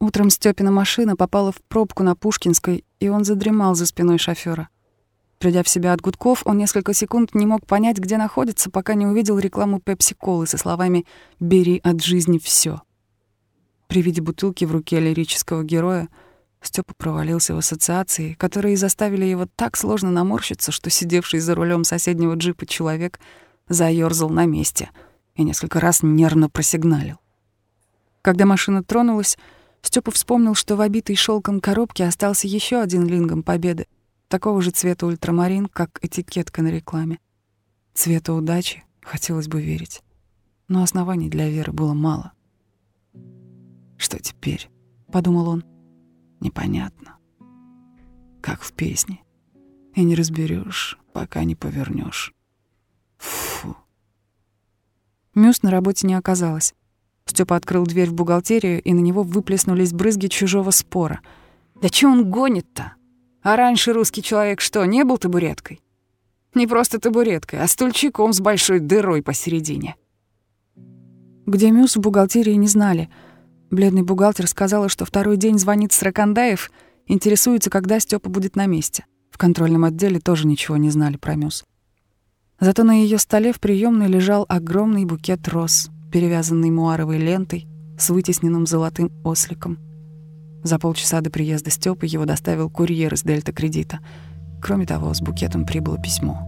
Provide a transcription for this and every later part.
Утром Стёпина машина попала в пробку на Пушкинской, и он задремал за спиной шофёра. Придя в себя от гудков, он несколько секунд не мог понять, где находится, пока не увидел рекламу пепси-колы со словами «Бери от жизни всё». При виде бутылки в руке лирического героя Степа провалился в ассоциации, которые заставили его так сложно наморщиться, что сидевший за рулем соседнего джипа человек заёрзал на месте и несколько раз нервно просигналил. Когда машина тронулась, Степа вспомнил, что в обитой шелком коробке остался еще один лингом победы, такого же цвета ультрамарин, как этикетка на рекламе. Цвета удачи, хотелось бы верить. Но оснований для веры было мало. «Что теперь?» — подумал он. «Непонятно. Как в песне. И не разберешь, пока не повернешь. Фу». Мюс на работе не оказалось. Степа открыл дверь в бухгалтерию, и на него выплеснулись брызги чужого спора. «Да чё он гонит-то? А раньше русский человек что, не был табуреткой? Не просто табуреткой, а стульчиком с большой дырой посередине». Где Мюс в бухгалтерии не знали. Бледный бухгалтер сказала, что второй день звонит Сракандаев, интересуется, когда Степа будет на месте. В контрольном отделе тоже ничего не знали про Мюс. Зато на ее столе в приемной лежал огромный букет роз — перевязанный муаровой лентой с вытесненным золотым осликом. За полчаса до приезда Стёпы его доставил курьер из Дельта Кредита. Кроме того, с букетом прибыло письмо.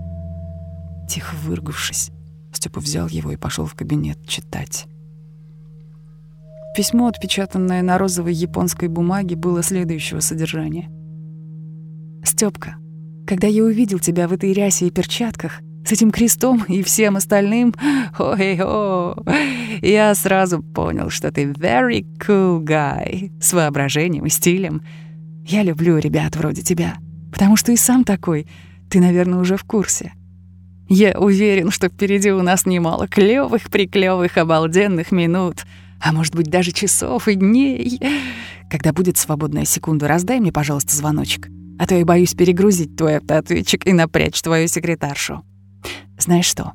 Тихо выругавшись, Стёпа взял его и пошел в кабинет читать. Письмо, отпечатанное на розовой японской бумаге, было следующего содержания. «Стёпка, когда я увидел тебя в этой рясе и перчатках, с этим крестом и всем остальным, ой-о, я сразу понял, что ты very cool guy, с воображением и стилем. Я люблю ребят вроде тебя, потому что и сам такой, ты, наверное, уже в курсе. Я уверен, что впереди у нас немало клёвых, приклёвых, обалденных минут, а может быть даже часов и дней. Когда будет свободная секунда, раздай мне, пожалуйста, звоночек, а то я боюсь перегрузить твой автоответчик и напрячь твою секретаршу. Знаешь что?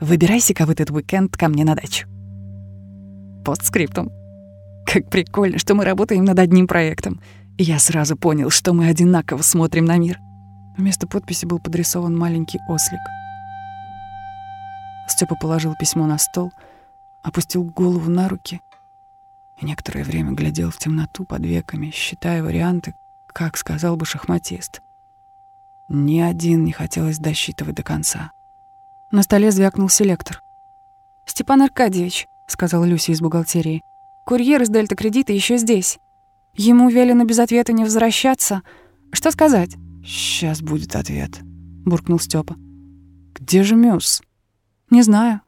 Выбирайся-ка в этот уикенд ко мне на дачу. Постскриптум. Как прикольно, что мы работаем над одним проектом. И я сразу понял, что мы одинаково смотрим на мир. Вместо подписи был подрисован маленький ослик. Степа положил письмо на стол, опустил голову на руки и некоторое время глядел в темноту под веками, считая варианты, как сказал бы шахматист. Ни один не хотелось досчитывать до конца. На столе звякнул селектор. «Степан Аркадьевич», — сказала Люся из бухгалтерии, — «курьер из Дельта Кредита еще здесь. Ему велено без ответа не возвращаться. Что сказать?» «Сейчас будет ответ», — буркнул Степа. «Где же Мюс?» «Не знаю».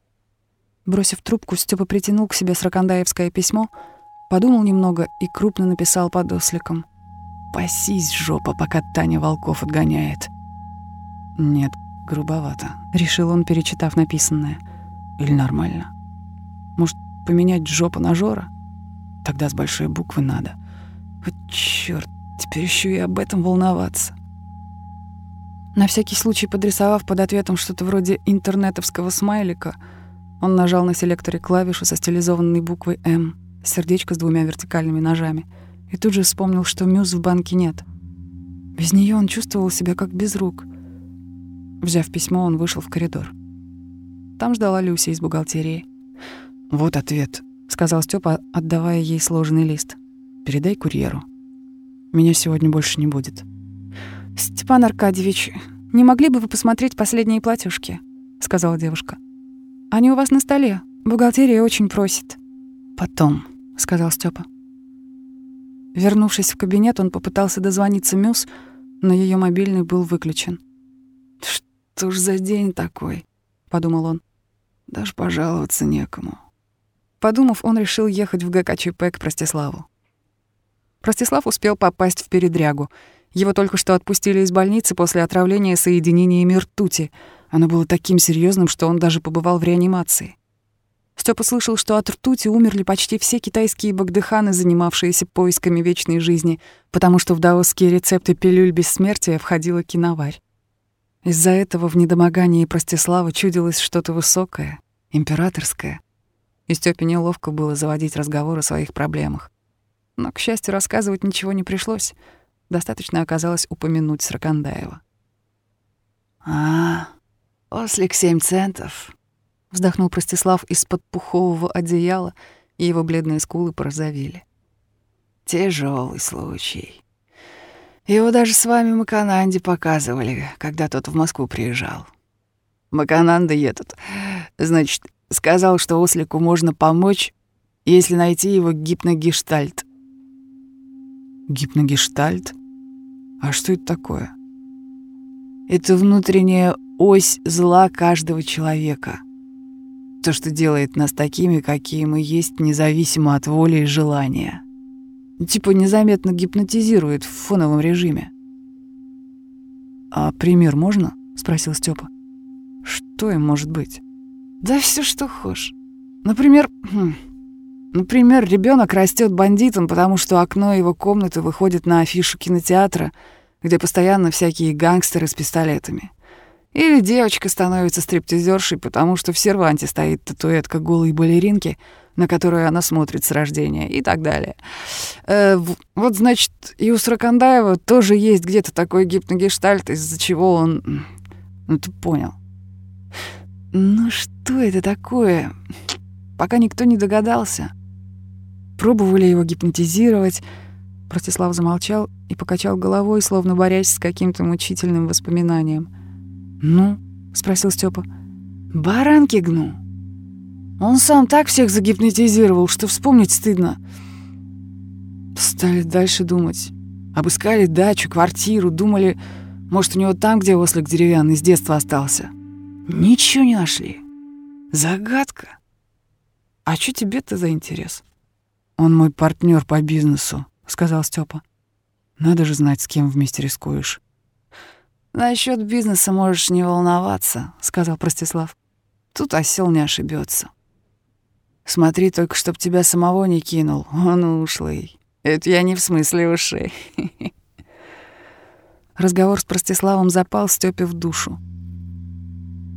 Бросив трубку, Степа притянул к себе сракандаевское письмо, подумал немного и крупно написал под осликом. «Пасись, жопа, пока Таня волков отгоняет». «Нет, Грубовато, решил он, перечитав написанное. Или нормально? Может, поменять жопу на Жора? Тогда с большой буквы надо. Вот чёрт, теперь еще и об этом волноваться. На всякий случай подрисовав под ответом что-то вроде интернетовского смайлика, он нажал на селекторе клавишу со стилизованной буквой «М», сердечко с двумя вертикальными ножами, и тут же вспомнил, что мюз в банке нет. Без нее он чувствовал себя как без рук — Взяв письмо, он вышел в коридор. Там ждала Люся из бухгалтерии. «Вот ответ», — сказал Степа, отдавая ей сложенный лист. «Передай курьеру. Меня сегодня больше не будет». «Степан Аркадьевич, не могли бы вы посмотреть последние платежки?» — сказала девушка. «Они у вас на столе. Бухгалтерия очень просит». «Потом», — сказал Степа. Вернувшись в кабинет, он попытался дозвониться Мюс, но ее мобильный был выключен. «Что ж за день такой?» — подумал он. «Даже пожаловаться некому». Подумав, он решил ехать в ГКЧП к Простиславу. Простислав успел попасть в передрягу. Его только что отпустили из больницы после отравления соединениями ртути. Оно было таким серьезным, что он даже побывал в реанимации. Степа слышал, что от ртути умерли почти все китайские багдыханы, занимавшиеся поисками вечной жизни, потому что в даосские рецепты пилюль бессмертия входила киноварь. Из-за этого в недомогании Простислава чудилось что-то высокое, императорское. И Стёпе неловко было заводить разговор о своих проблемах. Но, к счастью, рассказывать ничего не пришлось. Достаточно оказалось упомянуть Сракандаева. «А, ослик семь центов», — вздохнул Простислав из-под пухового одеяла, и его бледные скулы порозовели. Тяжелый случай. Его даже с вами Макананде показывали, когда тот в Москву приезжал. Макананда этот, значит, сказал, что ослику можно помочь, если найти его гипногештальт. Гипногештальт? А что это такое? Это внутренняя ось зла каждого человека. То, что делает нас такими, какие мы есть, независимо от воли и желания. Типа незаметно гипнотизирует в фоновом режиме. «А пример можно?» — спросил Степа. «Что им может быть?» «Да все что хочешь. Например, хм, например, ребенок растет бандитом, потому что окно его комнаты выходит на афишу кинотеатра, где постоянно всякие гангстеры с пистолетами. Или девочка становится стриптизершей, потому что в серванте стоит татуэтка голой балеринки — на которую она смотрит с рождения и так далее. Э, вот, значит, и у Сракандаева тоже есть где-то такой гипногештальт, из-за чего он... Ну, ты понял. Ну, что это такое? Пока никто не догадался. Пробовали его гипнотизировать. Протислав замолчал и покачал головой, словно борясь с каким-то мучительным воспоминанием. «Ну?» — спросил Степа. «Баранки гну». Он сам так всех загипнотизировал, что вспомнить стыдно. Стали дальше думать. Обыскали дачу, квартиру, думали, может, у него там, где ослик деревянный, с детства остался. Ничего не нашли. Загадка. А что тебе-то за интерес? Он мой партнер по бизнесу, сказал Степа. Надо же знать, с кем вместе рискуешь. Насчет бизнеса можешь не волноваться, сказал Простислав. Тут осел не ошибется. Смотри только, чтоб тебя самого не кинул, он ушлый. Это я не в смысле ушей. Разговор с Простиславом запал Стёпе в душу.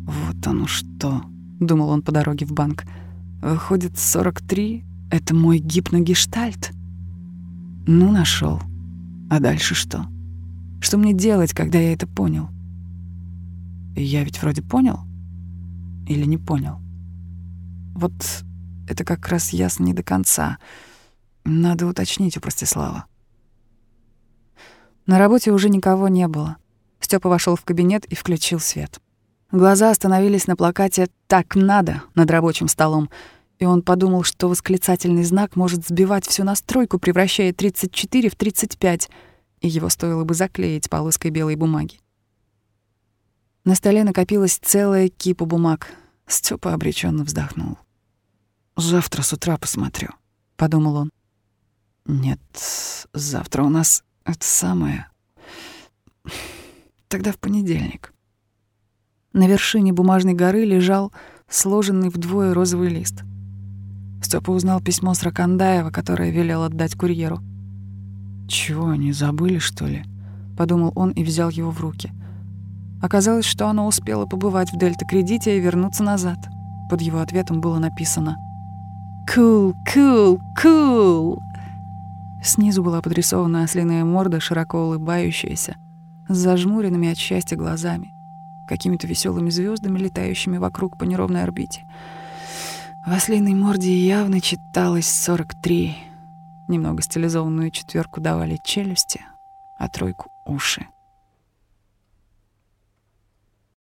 «Вот оно что», — думал он по дороге в банк. «Выходит, 43 — это мой гипногештальт?» «Ну, нашел. А дальше что? Что мне делать, когда я это понял?» «Я ведь вроде понял? Или не понял?» Вот это как раз ясно не до конца. Надо уточнить у Простислава. На работе уже никого не было. Степа вошел в кабинет и включил свет. Глаза остановились на плакате «Так надо» над рабочим столом, и он подумал, что восклицательный знак может сбивать всю настройку, превращая 34 в 35, и его стоило бы заклеить полоской белой бумаги. На столе накопилась целая кипа бумаг. Степа обреченно вздохнул. Завтра с утра посмотрю, подумал он. Нет, завтра у нас это самое. Тогда в понедельник. На вершине бумажной горы лежал сложенный вдвое розовый лист. Степа узнал письмо с Ракандаева, которое велел отдать курьеру. «Чего, они забыли, что ли?» — подумал он и взял его в руки. Оказалось, что оно успело побывать в Дельта-кредите и вернуться назад. Под его ответом было написано — Cool, cool, cool. Снизу была подрисована ослиная морда, широко улыбающаяся, с зажмуренными от счастья глазами, какими-то веселыми звездами, летающими вокруг по неровной орбите. В ослиной морде явно читалось 43. Немного стилизованную четверку давали челюсти, а тройку — уши.